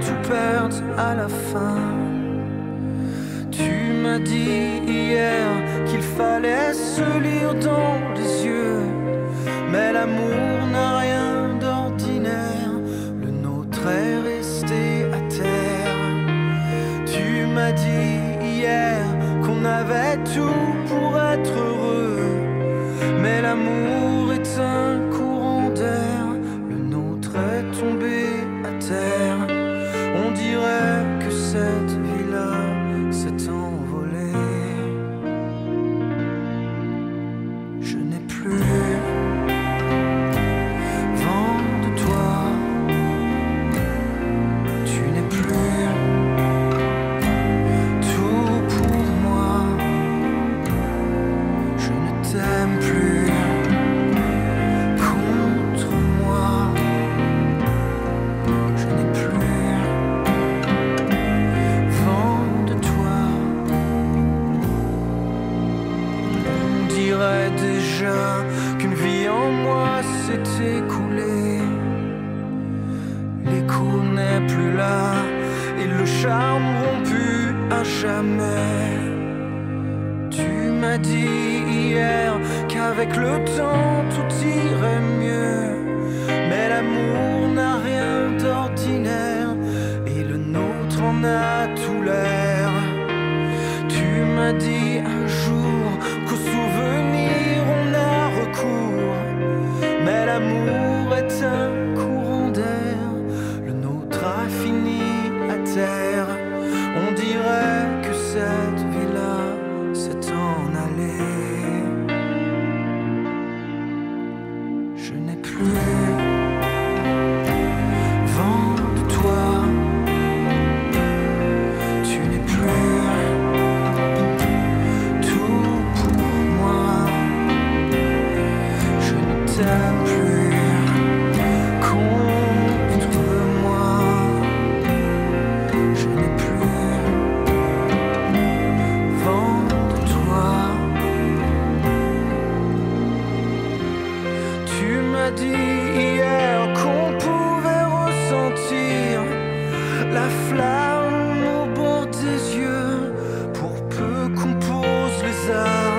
tout perdre à la fin. Tu m'as dit hier qu'il fallait se lire dans les yeux, mais l'amour à jamais. Tu m'as dit hier qu'avec le temps tout irait mieux. Mais l'amour n'a rien d'ordinaire et le nôtre en a tout l'air. Tu m'as dit un jour qu'au souvenir on a recours. Mais l'amour est un courant d'air, le nôtre a fini à terre. On dirait que cette vie-là s'est en allée. Je n'ai plus la flamme au bord des yeux pour peu qu'on pose les armes.